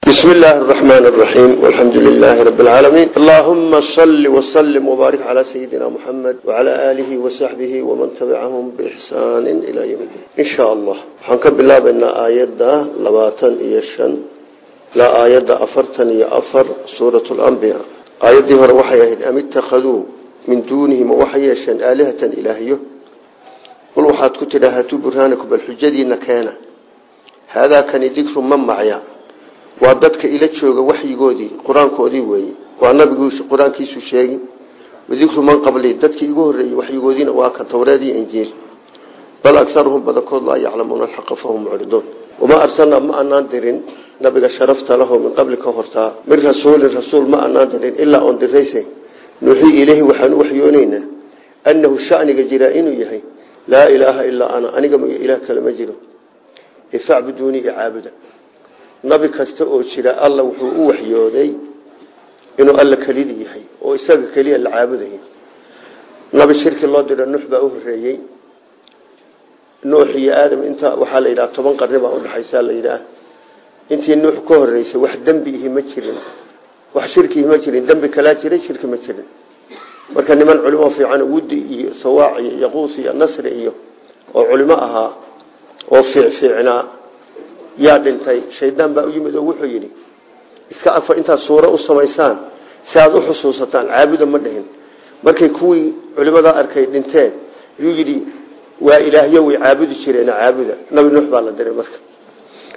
بسم الله الرحمن الرحيم والحمد لله رب العالمين اللهم صل وسلم وبارك على سيدنا محمد وعلى آله وصحبه ومن تبعهم بإحسان إلى يوم الدين إن شاء الله حنكب الله بأن آيات لباتن إيشان لا آيات أفرتن يأفر سورة الأنبياء آيات دي هر وحيهن أم اتخذوا من دونهم وحيشان آلهة إلهيه قل وحاد كتلا هاتوا برهانكم بالحجة نكانا هذا كان ذكر من معيا waa dadka ila jooga waxyigoodii qur'aankoodii weeye. Waa nabigu qur'aankiisu sheegi wadikru man qabli. Dadkii igu horreeyey waxyigoodiina waa towreed iyo injiil. Bal agaruhum badankood laa yaclamuuna alxaqa fahum mucriduun. Wamaa arsalnaa ma anaan dirin nabiga sharafta lahu min qabli ka hortaa. Min rasuulin rasuul ma anaan dirin ilaa oon dirayse. Nuuxii ileyhi waxaan u waxyooneynaa annahu shaniga jiraa inuu yahay. Laa ilaaha ilaa ana aniga ilaah kale ma jiro. Facbuduunii icaabuda nabi kasta oo jira alla wuxuu u waxyooday inuu alla kelida yahay oo isaga keliya la caabudayo. Nabi shirki loo diro nuux baa u horeeyey nuux iyo aadam inta waxaa la yidhaha toban qarni baa udhexaysa la yidhaah intii nuux ka horeysay wax dembi ihi ma jirin. Wax shirkiihi ma jirin. Dembi kalaa jiray shirki ma jirin. Marka niman culimo fiican wudi iyo sawaac iyo nasri iyo oo culimo ahaa oo fiicfiicnaa yaa dhintay shaydaan baa u yimid oo wuxuu yidhi iska afar intaad suuro u samaysaan si aad u xusuusataan caabuda ma dhihin markay kuwii culimadaa arkay dhinteen yuu yidhi waa ilaahyo way caabudi jireena caabuda. Nabi nuux baa la diray marka.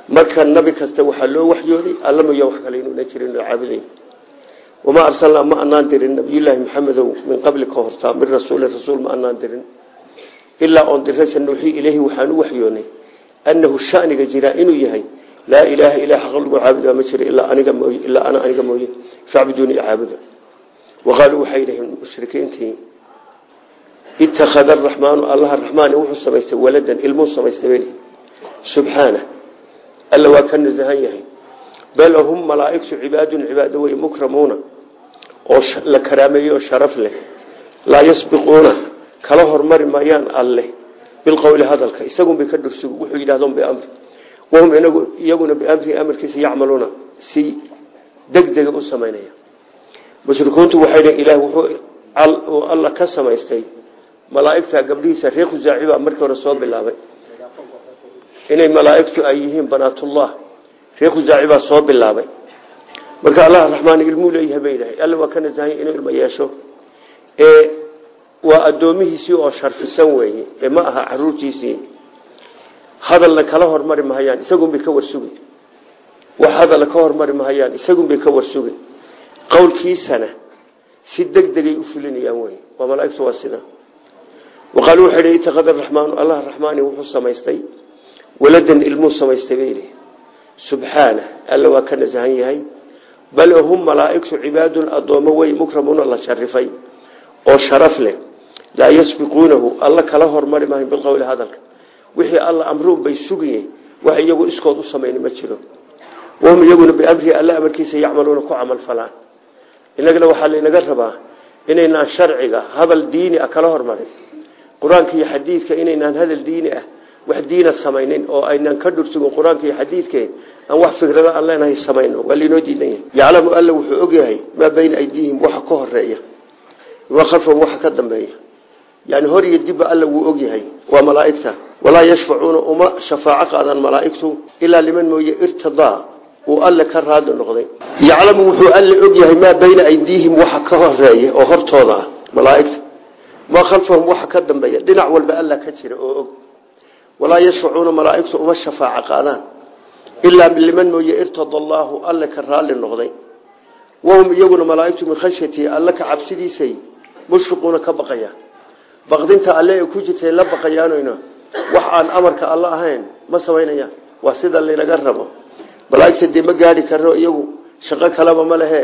Marka nabi kasta waxaa loo waxyooday allamayo wax kale inuuna jirin oo caabuday. Wamaa arsalnaa ma anaan dirin nabiyullaahi maxamedow min qabli ka hortaa min rasuulin rasuul ma anaan dirin. Ilaa oon diraysa nuuxii ileyhi waxaan annahu shaniga jiraa inuu yahay laa ilaaha ilaa xaq lagu caabudaa ma jiro ilaa ana aniga mooye facbuduuni caabuda waqaaluu waxay yidhaheen mushrikiintii ittakhada araxmaanu allaha raxmaani wuxuu samaystay waladan ilmuu samaystay beli subxaana alla waa ka nasahan yahay bal hum malaaigtu cibaadun cibaado wey mukramuuna oo la karaameeye oo sharaf leh laa yasbiquuna kala hormari maayaan alleh bilqowli hadalka isagun bay ka dhursug wuxuu yidhahdo biamri wahum iyaguna biamrihi amarkiisa yacmaluuna si degdega u samaynaya mushrikuuntu waxay dhn ilaah wuxuu alla ka samaystay malaaigta gabdhihiisa reer khusaaci baa markii hore soo bilaabay inay malaaigtu ay yihiin banaatullah reer khusaaci baa soo bilaabay marka allah raxmaan ilmuu leeyahay bay dhahay alla waa ka nasahanya inuu ilmo yeesho ee waa addoomihiisii oo sharfisan weeye ee ma aha caruurtiisii. Hadalna kala hormari mahayaan isagunbay ka warsugi wax hadalla ka hormari mahayaan isagunbay ka warsugi qowlkiisana si deg degay u fulinayaan wey waa malaaigtu waa sida. Waqaalu waxay hi itakada raxmaanu allah raxmaani wuxuu samaystay. Waladan ilmuu samaystay bay idhi subxaana alla waa ka nasahan yahay. Bal hum malaaigtu cibaadun addoommo wey mukramuuna la sharifay. Oo sharaf leh laa yasbiquunahu alla kala hormari maayo bilqowli hadalka. Wixii alla amruun bay sugayen wax iyagu iskood u samayn ma jiro. Wahum iyaguna biamrihi alla amarkiisa yacmaluuna ku camal falaan. Inagana waxaa laynaga rabaa inaynaan sharciga hadal diini ah kala hormarin. Qur'aanka iyo xadiidka inaynaan hadal diini ah wax diina samaynin oo aynaan ka dhursugin qur'aanka iyo xadiidke aan wax fikrado aan leenahay samayno waa laynoo diidan yahay yaclamu alla wuxuu ogyahay maa bayna aydiihim waxa ka horreeya dambeeya yani hor iyo dibba alla wuu ogyahay waa malaaigta. Walaa yashfacuuna uma shafaaco qaadaan malaaigtu ilaa liman mooye irtidaa uu alle ka raadi noqday. Yaclamu wuxuu alle ogyahay maa bayna aydiihim waxa ka horreeya oo hortooda ah. Malaaigta. Maa khalfahum waxa ka dambeeya. Dhinac walba alla ka jira oo og. Walaa yashfacuuna malaaigtu uma shafaaco qaadaan. Ilaa liman mooye irtada allaahu alle ka raali noqday baqdinta alle ay ku jirtay la baqayaanna wax aan amarka alle ahayn ma samaynayaan waa sida laynaga rabo. Malaaigta dee ma gaari karo iyagu shaqo kaleba ma lehe.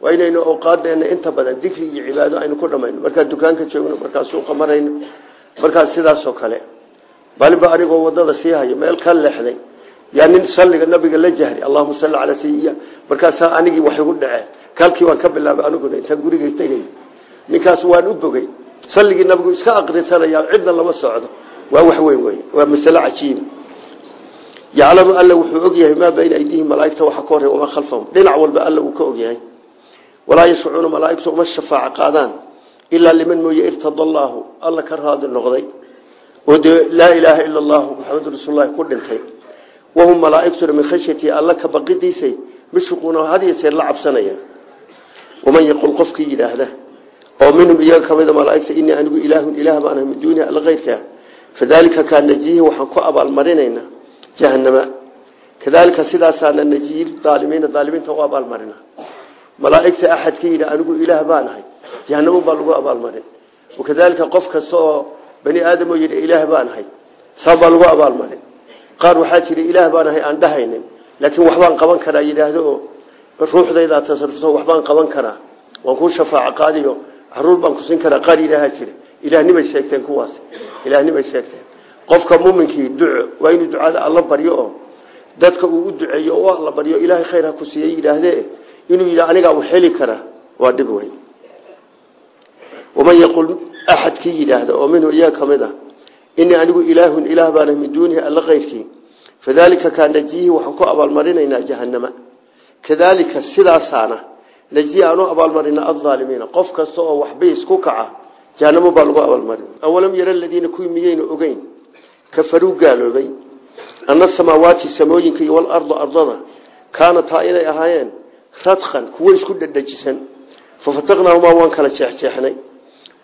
Waa inaynu awqaadeena inta badan dikri iyo cibaado aynu ku dhamayno markaan dukaanka joogno markaan suuqa marayno markaan sidaasoo kale. Baliba anigoo waddada sii hayo meel ka leexday. Yaa nin salliga nabiga la jahri allahuma salli calaa sayiya markaasaa anigii wax igu dhaceen kaalkii waan ka bilaabay aniguna intaan guriga tegay ninkaas waan u bogey salligii nabigu iska aqrisanaya cidna lama socdo. Waa wax weyn wey waa masale cajiib. Yaclamu alla wuxuu ogyahay maa bayna aydiihim malaaigta waxa ka horey wamaa khalfahum. Dhinac walba alla wuu ka ogyahay walaa yashfacuuna malaaigtu uma shafaaco qaadaan ilaa liman mooye irtada alla ka raadi noqday. Oo laa ilaaha ila allahu maxamadu rasuululahi ku dhintay. Wahum malaaigtuna min khashyatii alla ka baqidiisay mashquuna had la cabsanaya. Waman yaqul qofkii yidhaahda oo minhum iyaga ka mida malaaigta inii anigu ilaahun ilaah baan ahay min duunihi alla keyrkaa fadaalika kaa najiyihi waxaan ku abaalmarinaynaa jahanama kadaalika sidaasaana najiyi aalimiina aalimiinta u abaalmarina. Malaaigta axadka yidhi anigu ilaah baan ahay. Jahanamo baa lagu abaalmarin. Wakadaalika qof kasta oo bani aadam oo yidhi ilaah baan ahay saa baa lagu abaalmarin. Qaar waxaa jira ilaah baan ahay aan dhahaynin. Laakiin waxbaan qaban karaa yidhaahdo oo ruuxdaydaa tasarufto waxbaan qaban karaa. Waan kuu shafaaco qaadiyo carruur baan kusin karaa qaar yidhaahaa jira. Ilaahnimay sheegteen kuwaas. Ilaahnimay sheegteen. Qofka muminkii duco waa inuu ducada alla baryo oo dadka uu u duceeyo oo alla baryo ilaahay khayr ha ku siiyey yidhaahdee inuu yidha anigaa u xeli kara waa dhib weyn. Waman yaqul axadkii yidhaahda oo minhu iyaga ka mid ah inii anigu ilaahun ilaah baana min duunihi alla keyrkii fadaalika kaa najiyihi waxaan ku abaalmarinaynaa jahanama kadaalika sidaasaana najiyi aanu abaalmarina alaalimiina qof kasta oo waxbiis ku kaca jahanamo baa lagu abaalmarin. Awalam yara aladiina kuwii miyayna ogeyn? Kafaruu gaaloobay. Ana samaawaati samooyinka iyo walarda ardada kaanataa inay ahaayeen radkan kuwo isku dhadhajisan. Fafataqnaahumaa waan kala jeexjeexnay.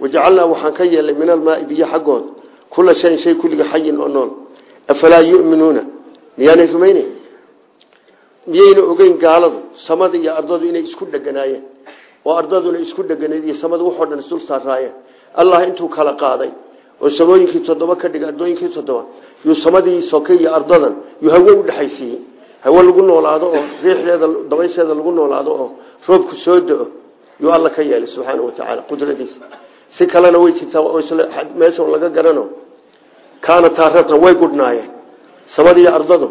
Wajacalnaa waxaan ka yeelnay min almaai biyo xaggood kula shayin shay kulliga xayin oo nool. Afalaa yuminuuna? Miyaanay rumayneyn miyayna ogeyn gaaladu samada iyo ardadu inay isku dheganaayeen. Oo ardaduna isku dheganayd samada waxoo dhan isdul saaraayeen allah intuu kala qaaday oo samooyinkii toddoba ka dhigay ardooyinkii toddoba yuu samadii soke iyo ardadan yuu hawo u dhexaysiiyey hawo lagu noolaado oo riixdeeda dabaysheeda lagu noolaado oo roobku soo do-o yuu alla ka yeelay subxaana wa tacaala qudradiisa. Si kalena way jirtaa meesha laga garano kaana taaratan way gudhnaayeen samada iyo ardadu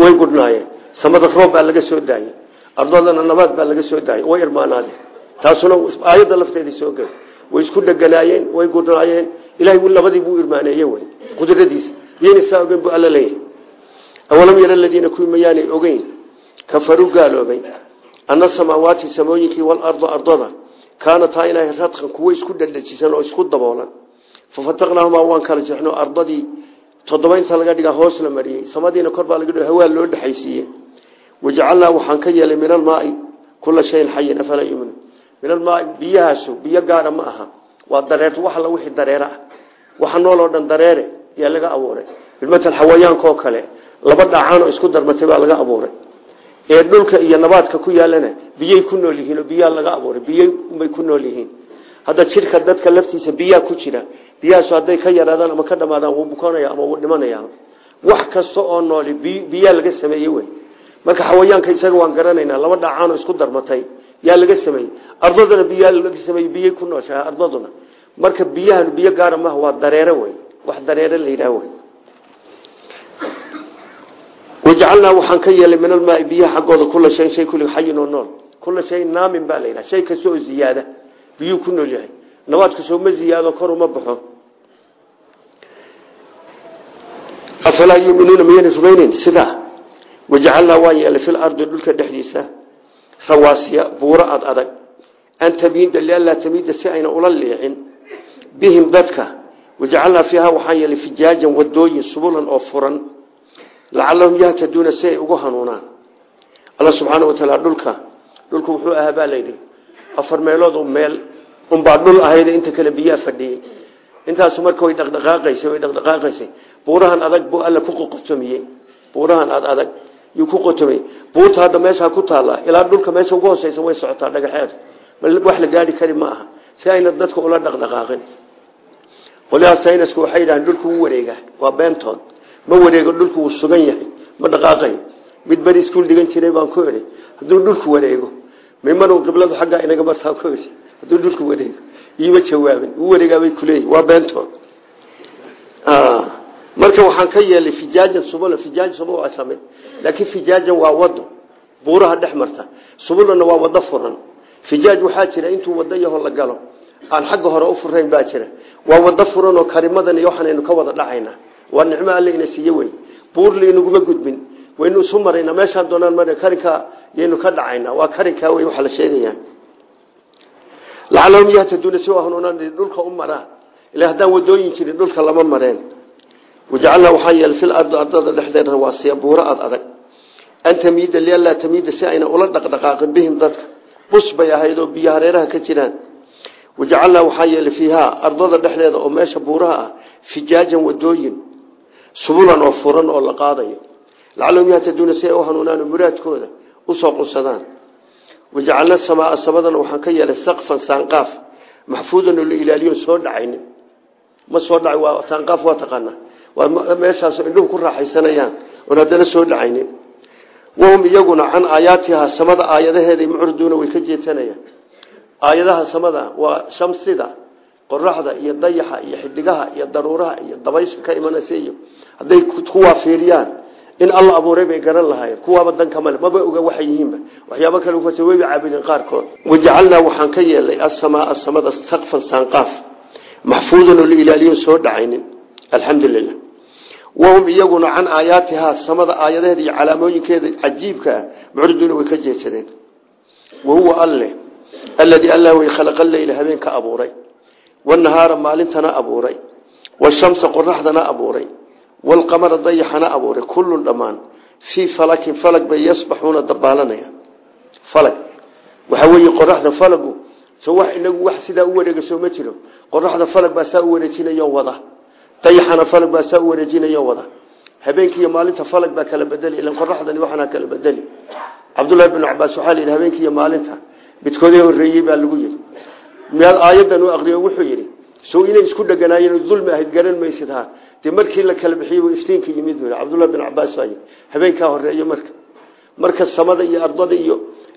way gudhnaayeen samada roob baa laga soo daayey ardadana nabaad baa laga soo daayey way irmaanaadeen taasuna aayadda lafteedii soo gel way isku dheganaayeen way gudhnaayeen ilahay labadii buu irmaaneeye wey qudradiisa. Miyayna saa ogeyn buu alla awalam yara aladiina kuwii mayaanay ogeyn? Kafaruu gaaloobay. Ana samaawaati samooyinkii walarda ardada kaanataa inay radkan kuwo isku dhadhajisan oo isku daboolan. Fafataqnaahumaa waan kala jexno ardadii toddoba inta laga dhigaa hoos la mariyey. Samadiina kor baa laga hawaa loo dhexaysiiye wajacalnaa waxaan ka yeelay min almaai kula shayin xayin afalaa yuminu min almaai biyahaasu biyo gaara ma aha. Waa dareer wax alla wixii dareere ah. Waxa nooloo dhan dareere yaa laga abuuray. Bilmatal xawayaankaoo kale laba dhacaanoo isku darmatay baa laga abuuray. Ee dhulka iyo nabaadka ku yaalana biyay ku nool yihiin oo biyaa laga abuuray. Biyay unbay ku nool yihiin. Hadda jidhka dadka laftiisa biyaa ku jira biyahaasu hadday ka yaraadaan ama ka dhamaadaan wuu bukoonaya ama wuu dhimanaya. Wax kasta oo nooli biyaa laga sameeyey wey. Marka xawayaanka isaga waan garanaynaa laba dhacaanoo isku darmatay yaa laga sameeyey. Ardaduna biyaa laga sameeyey biyay ku nooshahay ardaduna. Marka biyahan biyo gaara maaha waa dareere wey. Wax dareere la yidhaah wey. Wajacalnaa waxaan ka yeelay min almaai biyaha xaggooda kula shayin shay kulliga xayin oo nool. Kula shayin naamin baa la yidhaha shay kasta oo ziyaada biyuu ku nool yahay. Nabaadku sooma ziyaado kor uma baxo afalaa yuminuuna miyayna rumayneyn sidaa wajacalnaa waan yeelay fil ardi dhulka dhexdiisa rawaasiya buuro ad adag. An tamiida lianlaa tamiida si ayna ula liicin bihim dadka wajacalnaa fiiha waxaan yeelay fijaajan wadooyin subulan oo furan. Lacalahum yahtaduuna si ay ugu hanuunaan. Alla subxaana wa taala dhulka dhulku wuxuu ahaa baa layidhi afar meelood meel unbaa dhul ahayd inta kale biyaa fadhiyey intaasu marka way dhaqdhaqaaqaysay way dhaqdhaqaaqaysay. Buurahan adag buu alla ku qotomiyey buurahan ad adag yuu ku qotomiyey buurta hadda meeshaa ku taallaa ilaa dhulka meesha ugu hooseysa way socotaa dhagaxeedu wax la gaari kari ma aha si ayna dadka ula dhaqdhaqaaqin. Qoliyaa saynisku waxay yidhahdeen dhulku wuu wareegaa waa beentood. Ma wareego dhulku wuu sugan yahay. Ma dhaqaaqayo mid beri iskuul dhigan jiray baan ku idhi hadduu dhulku wareego mimaru qibladu xaggaa inaga martaa ku idhi hadduu dhulku wareego iima jawaabin wuu wareegaabay kuleeyihi waa beentood marka waxaan ka yeelay fijaajan subula fijaaj subul waa samid laakiin fijaajan waa wado buuraha dhex subulana waa wado furan. Fijaaj waxaa jira intuu wado yaho la galo. Aan xagga hore u furayn baa jira. Waa wado furan oo karimadan iyo waxaanaynu ka wada dhacaynaa waa nicmo alle ina siiye wey. Buur laynaguma gudbin. Waynu isu maraynaa doonaan mar karinkaa yaynu ka dhacaynaa waa karinkaa wey waxaa la sheegayaa lacalahum yahtaduuna si hanuunaan dhulka u ila haddaan wadooyin jirin dhulka lama mareen. Wajacalnaa waxaa yeelay fil ardi ardada dhexdeeda rawaasiya buuro ad adag. An tamiida lianlaa tamiida si ayna ula dhaqdhaqaaqin bihim dadka. Bus bay ahayd oo biyo hareeraha ka jiraan. Wajacalnaa waxaa yeelay fiihaa ardada dhexdeeda oo meesha buuraha ah fijaajan wadooyin subulan oo furan oo la qaadayo. Lacalahum yahtaduuna si ay u hanuunaan muraadkooda u soo qunsadaan wajacalna samaa samadana waxaan ka yeelay saqfan saanqaaf. Maxfuudan oo la ilaaliyo soo dhacaynin ma soo dhaca waa saanqaaf waa taqaanaa waa meeshaasoo indhuhu ku raaxaysanayaan oon haddana soo dhacaynin wahum iyaguna can aayaatihaa samada aayadaheeday mucriduuna way ka jeesanayaan aayadaha samada waa shamsida qoraxda iyo dayaxa iyo xidigaha iyo daruuraha iyo dabaysha ka imanaysa iyo hadday kuwaa in alla abuuray bay garan lahaayeen. Kuwaaba danka male maba oga waxay yihiinba. Waxyaabo kale ukasa wayba caabudeen qaarkood. Wajacalnaa waxaan ka yeelay asamaaa samada saqfan saanqaaf maxfuudan oo la soo dhacaynin. Alxamdulilah wahum iyaguna can aayaatihaa samada aayadaheeda iyo calaamooyinkeeda cajiibka ah way ka jeedsadeen wahuwa alle alladii alla way khalaqa leyla habeenka abuuray. Wanahaara maalintana abuuray. Washamsa qoraxdana abuuray walqamara dayaxana abuuray kullun dhammaan fii falakin falag bay yasbaxuuna dabaalanaya falag waxaa weeye qoraxda falagu so wax inagu wax sidaa u wareega soo ma jiro qoraxda falag baa saa u wareejinayo wada dayaxana falag baa saa u wareejinayo wada habeenkiiyo maalinta falag baa kala bedeli ilan qoraxdani waxaana kala bedeli cabdullahi bnu cabaas waxaa la yidhi habeenkiiyo maalinta so inay isku dheganaayeen dulmi ahayd garan maysid ha. Dee la kala bixiyey iftiinka yimid bu cabdullahi bin cabaas baa habeenkaa horeeyo marka. Marka samada iyo ardada iyo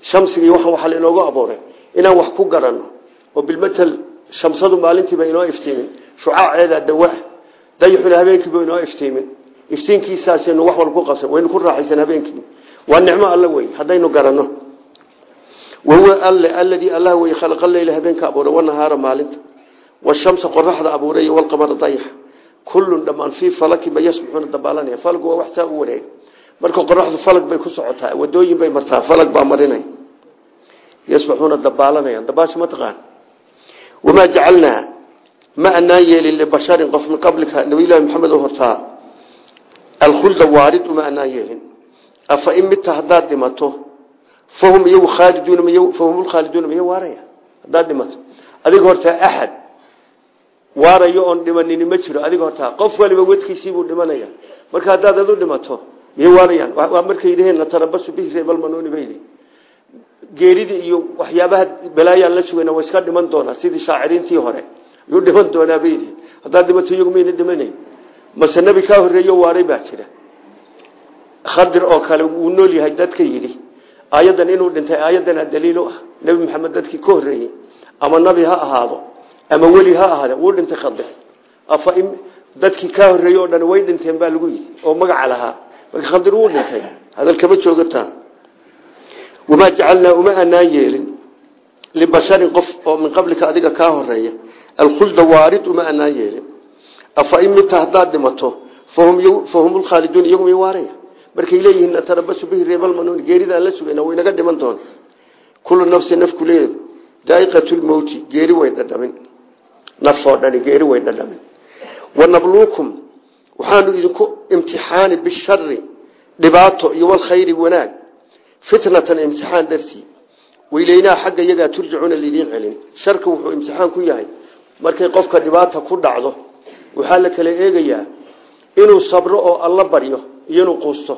shamsiga iyo waxaan waxaa lainoogu abuuray inaan wax ku garanno oo bilmatal shamsadu maalintiiba inoo iftiimin shucaaceeda dawa dayaxuna habeenkiiba inoo iftiimin. Iftiinkiisaasaynu wax walba ku qabsan waynu ku raaxaysan habeenkii. Waa nicmo alla wey haddaynu garanno wahuwa alle alladii allah wey khalaqa leyla habeenka abuuray wanahaara maalinta washamsa qoraxda abuuray walqamara dayaxa kullun dhammaan fii falakin ba yasbaxuuna dabaalanaya falgu waa wax saa u wareeg. Marka qoraxdu falag bay ku socotaa wadooyin bay martaa falag baa marinay. Yasbaxuuna dabaalanayaan dabaasha ma taqaan. Wamaa jacalnaa ma anaan yeelin libasharin qof min qablika. Nabiylahi maxamed oo hortaa alkhulda waarid uma anaan yeelin. Afa in midta haddaad dhimato fahum iyagu khaaliduuna axad waarayo oon dhimanini ma jiro. Adiga hortaa qof waliba wedkiisiibuu dhimanaya. Marka haddaad adu dhimato miyay waarayaan? Waa markay yidhaheen natarabasu bihi reebalmanuuni bay yidhi. Geeridii iyo waxyaabaha balaayaan la sugayna waa iska dhiman doonaa. Sidii shaaciriintii hore yuu dhiman doonaa bay yidhi. Haddaad dhimato iyagu mayna dhimanayn? Mase nebi kaa horreeyo waaray baa jira. Khadir oo kale wuu nool yahay dadka yidhi. Aayaddan inuu dhintay aayadana daliil u ah. Nebi maxamed dadkii ka horreeyey ama nabi ha ahaado ama weli ha ahaade wuu dhintay khadir afa dadkii kaa horreeyey oo dhan way dhinteen baa lagu yidhi oo magaca lahaa. Marka khadir wuu dhintay. Hadal kama joogataa wamaa jacalnaa uma anaan yeelin libasharin qof oo min qablika adiga kaa horreeya alkhulda waarid uma anaan yeelin. Afa in midta haddaad dhimato fahum lkhaaliduun iyagu may waaraya. Markay leeyihiin natarabasu bihi reebalmanuun geeridaan la sugayna waynaga dhiman doona kullu nafsi nafku leed daaiqatulmowti geeri way dhadhamin nafoo dhani geeri way dhadhamin wanabluukum waxaanu idinku imtixaani bishari dhibaato iyo walkhayri wanaag fitnatan imtixaan dartii. Weyleynaa xagga iyagaa turjacuuna lidiin celin. Sharka wuxuu imtixaan ku yahay markay qofka dhibaata ku dhacdo waxaa la kala eegayaa inuu sabro oo alla baryo iyo inuu quusto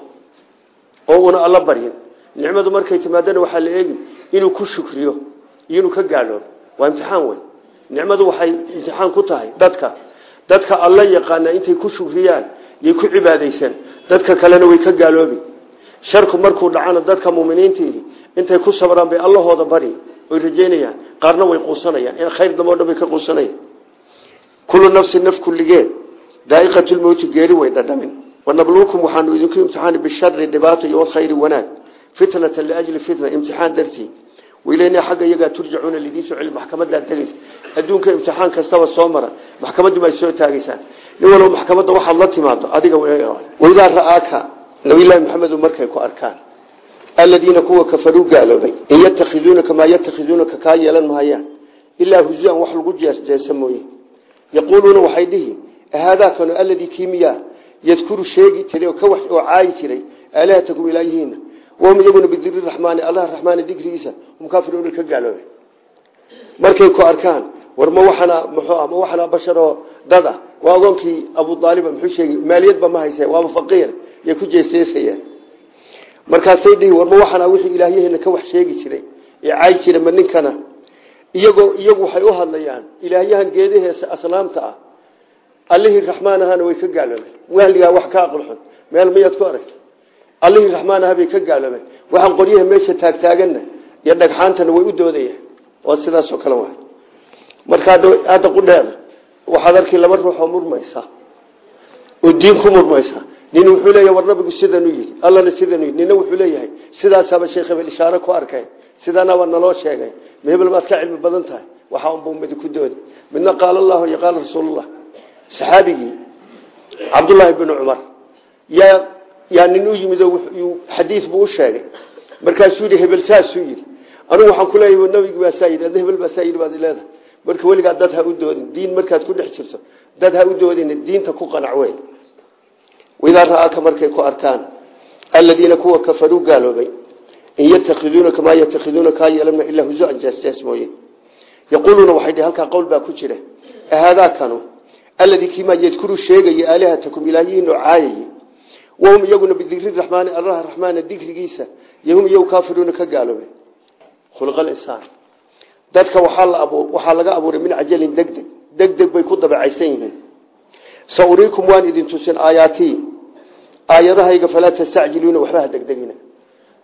oo una alla baryin. Nicmadu markay timaadana waxaa la eegi inuu ku shukriyo iyo nicmadu waxay imtixaan ku tahay dadka. Dadka alla yaqaana intay ku shukriyaan yay ku cibaadaysan. Dadka kalena way ka gaaloobi. Sharku markuu dhacana dadka muminiintii intay ku sabraan bay allahooda bari oy rajeynayaan qaarna way quusanayaan. In khayr damo dhan bay ka quusanayaan. Kullu nafsin naf kulligeed daaiqatulmowti geeri way dhadhamin. Wanabluukum waxaanu idinku imtixaani bishari dhibaato iyo walkhayri wanaag. Fitnatan liajli fitna imtixaan dartii waileyna xagga iyagaa turjacuuna lidiin soo celi maxkamadaa tegaysa adduunka imtixaan kastaba soo mara maxkamaddu ma soo taagaysaan nin walba maxkamadda waxaad la timaado adiga waidaa ra'aaka nabiylahi maxamedu markay ku arkaan. Aladiina kuwa kafaruu gaaloobay. In yatakhiduunaka maa yatakhiduunaka kaa yeelan mahayaan ilaa huzuan wax lagu jeesa mooye. Yaquuluuna waxay dhihi haadaakanu aladii kiimiya yadkuru sheegi jiray oo caayi jiray. Aalihatakum ilaayihiina wahum iyaguna bidiri raxmaani allah raxmaani dikrigiisa hum kaafiruuna ka gaaloobay markay ku arkaan war ma waxana muxuu ma waxana basharoo dad ah waa agoonkii abu aaliba muxuu sheegay maaliyadba ma hayse waaba faqiir yay ku jeesteesayaan markaasay dhihi war ma waxana wixii ilaahyaheena ka wax sheegi jiray ee caayi jiray ma ninkana. Iyagoo iyagu waxay u hadlayaan ilaahyahan geedaheesa aslaamta ah. Allihii raxmaan ahaana way ka allihii raxmaan aha bay ka gaaloobeen waxaan qoryaha meesha taagtaaganna iyo dhagxaantana way u doodayaan. Waa sidaasoo kale wa marka hadda qudheeda waxaad arkay laba ruux oo murmaysa. Oo diin ku murmaysa. Nin wuxuu leeyahay war nabigu sidanuu yidhi. Allana sidanuu yidhi. Nina wuxuu leeyahay sidaasaaba sheekh hebel ishaare ku arkay. Sidaanaba naloo sheegay. Ma hebel maad ka cilmi badan tahay. Waxaa unbuu midi ku doodi midna qaala allahu iyo qaala rasuulullah saxaabigii cabdullaahi binu cumar yaa yaa nin u yimid xadiis buu u sheegay markaasuu yidhi hebel saasuu yidhi anugu waxaan ku leeyahay nabigi baa saa yidhi adna hebel baa baad leedahay marka weligaa dad u doodin diin markaad ku dhex jirto dad u doodin diinta ku qanac wey idaa markay ku arkaan aladiina kuwa kafaruu gaaloobay in yatakhiduunaka maa yatakhiduuna kaa yeelama ilaa huzuan jaasjaas mooye yaquuluuna waxay dhihi halkaa qowl baa ku jira ahaadaakanu alladii kiimaa yadkuru sheegaya aalihatakum ilaahiyiin oo caayay wahum iyaguna bidikri raxmaani allah raxmaana dikrigiisa yahum iyagu kaafiruuna ka gaaloobeen khulqal insaan dadka waxaa laga abuuray min cajalin degdeg degdeg bay ku dabacaysan yihiin sa uriikum waan idin tusin aayaatii aayadahayga falaa tastacjiluuna waxba ha degdegina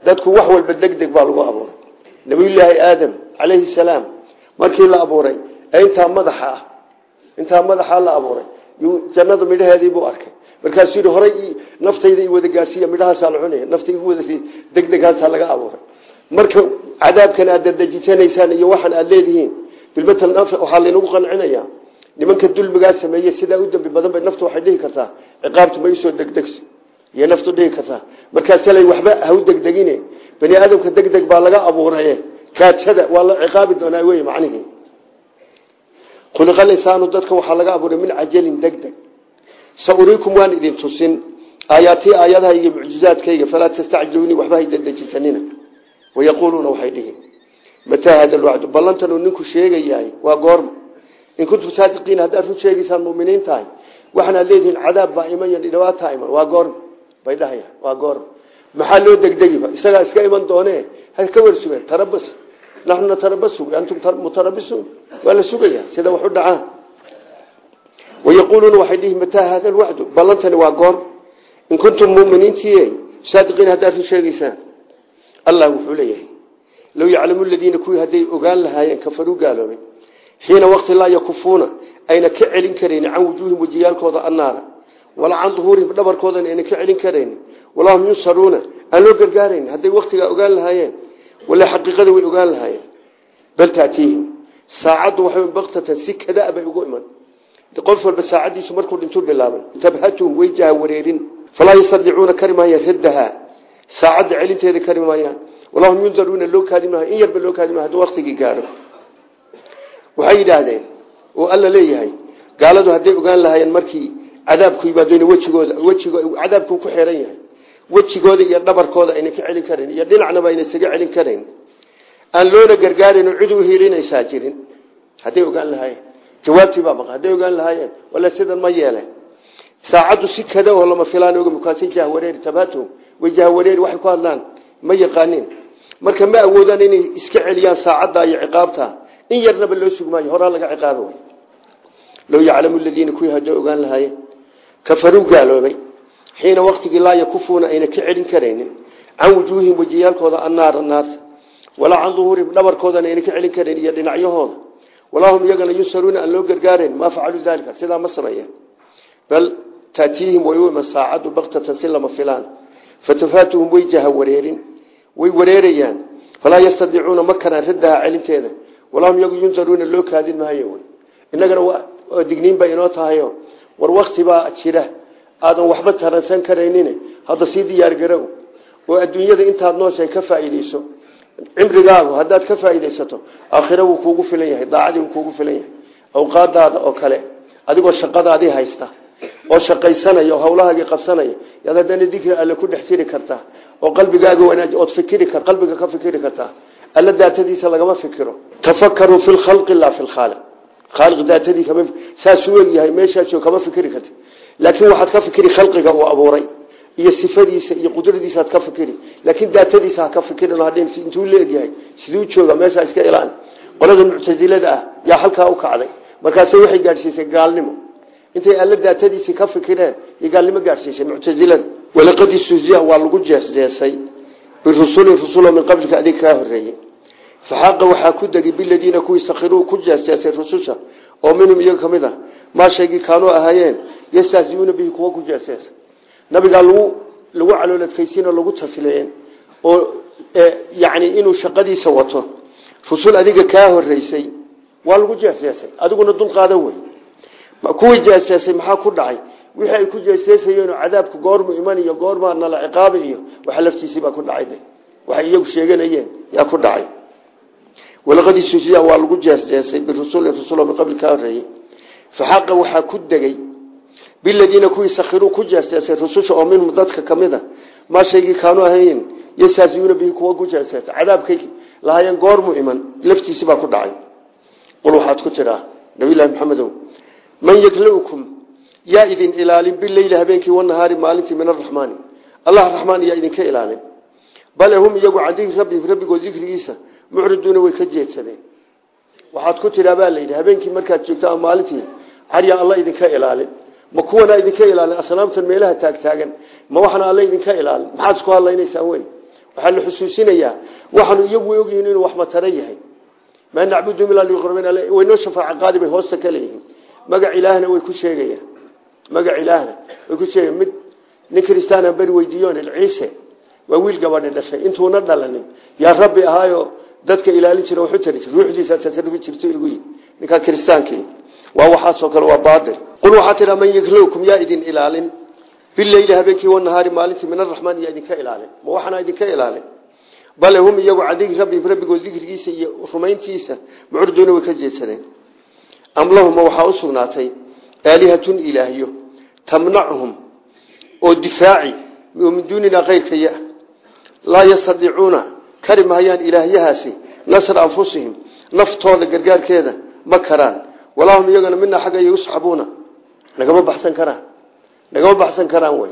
dadku wax walba degdeg baa lagu abuuray nabiyullaahi aadam calayhi salaam markii la abuuray ee intaa madaxa ah intaa madaxaa la abuuray jannada midhaheedii markaasuu yidhi horay naftayda i wada gaadhsiiya midhahaasaa la cunaya nafta igu wada degdegaasaa laga abuuray marka cadaabkan aad dadejisanaysaan iyo waxaan aad leedihiin. Bilmatal waxaa laynagu qancinayaa. Nimanka dulmigaa sameeye sidaa u dambi badan bay naftu waxay dhihi kartaa. Ciqaabtu ma isoo degdegso iyo naftu dhihi kartaa. Markaasalay waxba ha u degdegine bani aadamka degdeg baa laga abuuraye kaajada waa la ciqaabi doonaa wey macnihii khuliqal insaanu dadka waxaa laga abuuray min cajalin degdeg sa uriikum waan idin tusin. Aayaatii aayadaha iyo mucjizaadkayga falaa tastacjiluuni waxba hay dedejisanina wayaquuluuna waxay dhihi mataa hada lwacdu ballantan ninku sheegayahay waa goorma. In kuntum saadiqiin haddaad run sheegaysaan muminiin tahay waxaan aad leedihiin cadaab baa iman iyo dhibaataa iman waa goorma. Bay dhahayaan waa goorma. Maxaa loo degdegiba isagaa iska iman doone ha ka war sugeen tarabas naxnu natarabasu antum mutarabisuun waa la sugaya sida wax u dhacaan wayaquuluuna waxay dhihi mataa hada lwacdu ballantani waa goorma in kuntum muminiintii saadiqiin haddaad run sheegaysaan allah wuxuu leeyahay low yaclamu ladiina kuwii hadday ogaan lahaayeen kafaruu gaaloobay xiina waqti laa yakufuuna ayna ka celin karayni can wujuuhim wejiyaalkooda annaara walaa can duhuurihim dhabarkoodana ayna ka celin karayni walaa hum yunsaruuna aan loo gargaarayn hadday waktigaa ogaan lahaayeen wala xaqiiqada way ogaan lahaayeen bal taatiihim saacaddu waxay baktatan si kadaa bay ugu qof walba saacaddiisu markuu dhintuu bilaabay tabhatuhum way jaha wareerin. Falaa yastadicuuna kari maayaan raddahaa saacadda celinteeda kari maayaan. Walahum yundaruuna loo kaadi maayo in yarba loo kaadi maayo hadduu waktigii gaadho waxay yidhaahdeen oo alla leeyahay gaaladu hadday ogaan lahaayeen markii cadaabku yimaadona wejigooda wejigo cadaabku ku xeeran yahay. Wejigooda iyo dhabarkooda ayna ka celin karayn iyo dhinacnaba ayna isaga celin karayn aan loona gargaarayn oo cid u hiilinaysaa jirin hadday jawaabtii baa maqa hadday ogaan lahaayeen wala sidan ma yeeleen saacaddu si kada oo lama filaan oga mukaasi jahwareeri tabatuhum way jahwareeri waxay ku hadlaan ma yaqaanin marka ma awoodaan inay iska celiyaan saacadda iyo ciqaabta. In yarnaba loo sugmaayo horaa laga ciqaaba way. Low yaclamu ladiina kuwii ogaan lahaayeen kafaruu gaaloobay. Xiina waktigii laa yakufuuna ayna ka celin karaynin. Can wujuuhihim wejiyaalkooda annaara naarta walaa can duhuurihim dhabarkoodana ayna ka celin karayn iyo dhinacyahooda walaa hum iyagana yunsaruuna aan loo gargaarayn maa facaluu daalika sidaa ma sameeyeen. Bal taatiihim way u iman saacaddu baktatan si lama filaan. Fatafaatuhum way jaha wareerin way wareerayaan. Falaa yastadiicuuna ma karaan raddaha celinteeda. Walahum yagu yundaruuna loo kaadin maayo innagana waa digniin bay inoo tahayo. War wakti baa jira. Aadan waxba taransan karaynin. Hadda sii diyaargarow oo adduunyada intaad nooshahay ka faa'iideyso cimrigaagu haddaad ka faa'iidaysato aakhira wuu kuugu filan yahay daacadii wuu kuugu filan yahay. Awqaadaada oo kale adigoo shaqadaadii haysta oo shaqaysanaya oo hawlahaagii qabsanaya yaad haddana dikri alle ku dhex kartaa oo qalbigaaga wanaaj ood fikiri kar qalbiga ka fikiri kartaa alla daatadiisa lagama fikiro. Tafakaruu fi lkhalqi laa fi lkhaaliq khaaliq daatadii kama saasuu egyahay meeshaasoo kama fikiri karti laakiin waxaad ka fikiri khalqiga uu abuuray iyo sifadiisa iyo qudradiisaad ka fikiri. Laakiin daatadiisa ha ka fikirin hadhin intuu leegyahay siduu jooga meeshaa iska ilaan. Qolada muctasilada ah yaa halkaa u kacday. Markaase waxay gaadhsiisay gaalnimo. Intay alla daatadiisii ka fikireen iyo gaalnimo gaadhsiisay muctasilada walaqad istuhziya waa lagu jeesjeesay. Birusulin rusulo min qablika adig kaa horeeyey faxaaqa waxaa ku degi biladiina kuwii sakiruu ku jeesjeesay rususha. Oo minhum iyaga ka mid a maa ahaayeen yastahziuuna bihi kuwa ku jeesjeesa nabigaa lagu lagu calooladkaysiin oo lagu tasliyen oo yani inuu shaqadiisa wato. Rusul adiga kaa horeysay waa lagu jeesjeesay. Adiguna dulqaadan wey. Kuwii jeesjeesay maxaa ku dhacay? Wixii ay ku jeesjeesayeenoo cadaabku goormu iman iyo goormaa nala ciqaabi iyo waxa laftiisiibaa ku dhacay waxay iyagu sheeganayeen yaa ku dhacay. Walaqad isusiya waa lagu jeesjeesay birusulin rusulo min qabli kaa horeeyey faxaqa waxaa ku degay biladiina kuwii sakiruu ku jeesjeesay rususha oo minhum dadka ka mid a maa shaygii ahayn yastaasiyuuna bihi kuwa ku jeesjeesay cadaabkay lahaayeen goormu iman laftiisi baa ku dhacay qul waxaad ku tidhaa nabiylahi maxamedow man yaklaukum yaa idin ilaalin bileyli habeenkii wanahaari maalintii min araxmaani allah raxmaan yaa idinka ilaalin bale hum iyagu can dikri rabbihim rabbigood dikrigiisa mucriduuna way ka jeedsadeen waxaad ku tidhaa baa layidhi habeenkii markaad joogto ama maalintii caryaa alla idinka ilaalin ma kuwana idinka ilaalin asnaamtan meelaha taagtaagan ma waxana alla idinka ilaalin maxaad isku hadlaynaysaan wey waxaa la xusuusinayaa waxaanu iyagu ogyihiin inuu wax mataro yahay. Maa nacbudu ilaa liqrabin waynoo shafaaca qaadi bay hoosta ka magac ilaahna way ku sheegayaan. Magac ilaahna way ku sheegayan mid nin kristaana beri weydiiyoon ciise waa wiil gabadhi dhashay intuuna dhalanin yaa rabbi ahaayo dadka ilaalin jira waxu tari ruuxdiisa tasarufi jirto igu yi ninkaa kiristaankii waa waxaasoo kale waa baatil qul waxaa tidhaa man yaklowkum yaa idin ilaalin. Bileyli habeenkii wanahaari maalintii min araxmaan yaa idinka ilaalin. Ma waxaana idinka ilaalin. Bale hum iyagu can dikri rabbihim rabbigood iyo rumayntiisa mucriduuna way ka jeedsadeen. Am lahuma waxaa u sugnaatay aalihatun ilaahyo tamnacuhum oo difaaci min duunina keyrkaya laa yastadiicuuna kari mahayaan ilaahyahaasi nasra anfusihim naftooda gargaarkeeda ma karaan walaa hum iyagana mina xagga yusxabuuna. Nagama baxsan karaan. Nagama baxsan karaan wey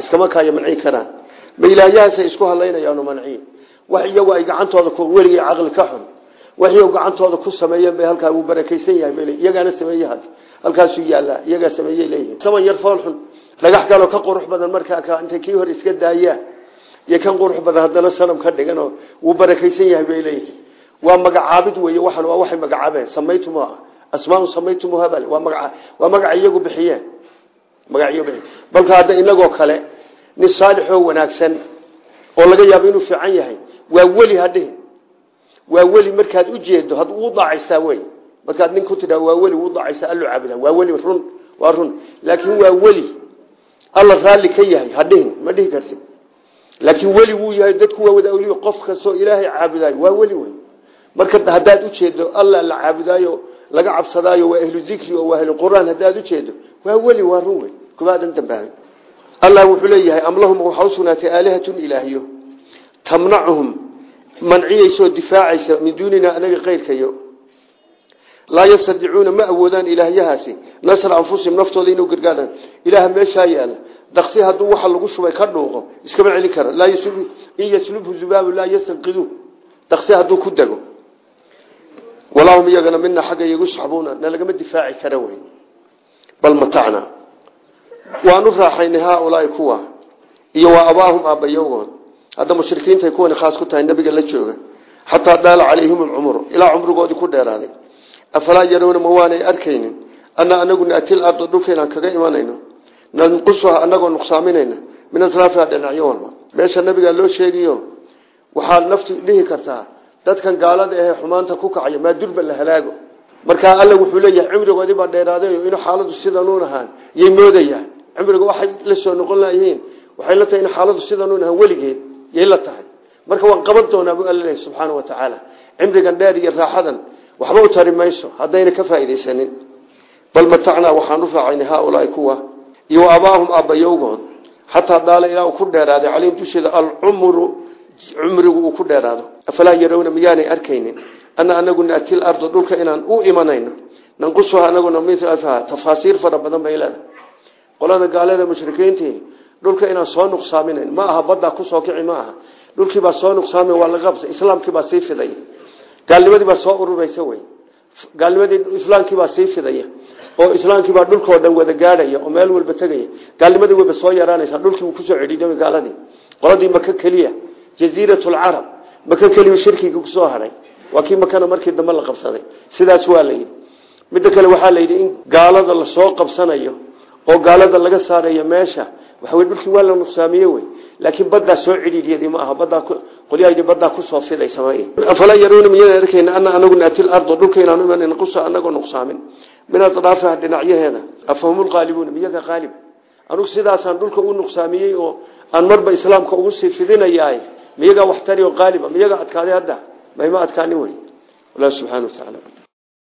iskama kaayo manci karaan. Ma ilaahyahaasay isku hadlaynayaanu manciye wax iyagu ay gacantooda weligay caqli ka xun. Wax iyagu gacantooda ku sameeyeen bay halkaa uu barakaysan yahay bal iyagaana sameeye had. Halkaasuu yaallaa. Iyagaa sameeyey leeyihiin saman yar fool xun. Dhagax kaloo ka qurux badan markaa ka intay kii hore iska daayaan. Iyo kan qurux badan haddana sanam ka dhiganoo wuu barakaysan yahay bay leeyihiin waa magacaabid wey waa waxay magacaabeen. Samaytumuha asmaa samaytumuha waa magaca iyagu bixiyeen. Bixiyeen. Balka hadda inagoo kale nin saalixoo wanaagsan oo laga yaabo inuu fiican yahay waa weli hadhihi waa weli markaad u jeedo had uu daacaysaa wey markaad nin ku tidhaa waa weli uu daacaysaa allo caabudaa waa weli run waa run. Laakiin waa weli alla raalli ka yahay hadhihin ma dhihi kartid. Laakiin weli wuu yahay dadku waa wada awliyo qof kastoo ilaahay caabudaayo. Waa weli wey marka haddaad ujeedo alla la caabudaayo laga cabsadaayo waa ahlu dikri oo waa ahlu quraan haddaad ujeedo waa weli waa run wey kumaadan dambaabin allah wuxuu leeyahay am lahum waxaa usugnaatay aalihatun ilaahyo tamnacuhum difaacaysa min duunina anaga keyrkayo laa yastadicuuna ma awoodaan ilaahyahaasi nasra anfusihim naftooda inuu gargaaraan. Ilaaha meeshaa yaalla daqsi hadduu waxa lagu shubay ka dhuuqo iskama celin kara in yaslubhu zubaabu laa yastanqidu. Daqsi hadduu ku dego walaahum iyagana mina xagga yagusxabuuna na lagama difaaci kara wey. Bal matacna. Waanu raaxaynay haaulaai kuwa iyo waa abaahum aabbayagood hadda mushrikiintay kuwani khaas ku tahay nabiga la jooga. Xataa daala calayhim alcumru ilaa cumrigoodii ku dheeraaday. Afalaa yarawna ma waanay arkaynin? Ana anagu naatil ardo dhulkaynaan kaga imanayno? Nanqusuha anagoo nuqsaaminayna? Min atraafiha dhinacyo walba. Meesha nabigaa loo sheegiyo waxaad naftu dhihi kartaa dadkan gaalada ahee xumaanta ku kacaya maa durba la halaago. Markaa alla wuxuu leeyahay cimrigoodii baa dheeraaday inuu xaaladu sidanuun ahaan yay moodayaan. Cimriga waxay la soo noqon layihiin waxay la tahay in xaaladu sidanuun ahaan weligeed yay la tahay. Marka waan qaban doonaa buu alla leeyahy subxaana wa tacaala cimrigan dheer iyo raaxadan waxba u tari mayso haddayna ka faaidaysanin bal matacnaa waxaan u raacaynay haaulaai kuwa iyo abaahum aabbayowgood. Xataa daala ilaa uu ku dheeraaday caleyhim dusheeda alcumru cumrigu uu ku dheeraado. Afalaa yarawna miyaanay arkaynin? Ana anagu naati larda dhulka inaan u imanayno. Nanqusuha anaguna milha tafaasiir fara badan bay leedahay. Qolada gaalada mushrikiintii dhulka inaan soo nuqsaaminayn. Ma aha baddaa ku soo kici ma aha. Dhulkiibaa soo nuqsaami waa laga qabsa islaamkiibaa sii fiday. Gaalnimadiibaa soo ururaysa wey. Gaalnimadii islaamkiibaa sii fidaya oo islaamkiibaa dhulkoo dhan wada gaadhaya oo meel walba tegaya gaalnimadii wayba soo yaraanaysa dhulkii wuu ku soo cedhiidamay gaaladii. Qoladii maka keliya jaziirat lcarab maka keliya shirkiga ku soo haray. Waa kii makana markii dambe la qabsaday. Sidaas waa layidhi midda kale waxaa layidhi in gaalada la soo qabsanayo oo gaalada laga saarayo meesha waxa wey dhulkii waa la nuqsaamiye wey. Laakiin baddaa soo cidhiidiyadii ma aha. Badaa qolyahaydi baddaa ku soo fiday samay. Afalaa yaruuna miyaan arkayna ana anagu naati larda dhulka inaanu iman nqusa anagoo nuqsaamin. Min adraafiha dhinacyaheeda. Afahum lqaalibuuna miyaga qaalib anugu sidaasaan dhulka u nuqsaamiyey oo aan marba islaamka ugu sii fidinayaay miyagaa waxtari oo qaaliba miyagaa adkaaday hadda mahma adkaani wey allah subxana wa tacaala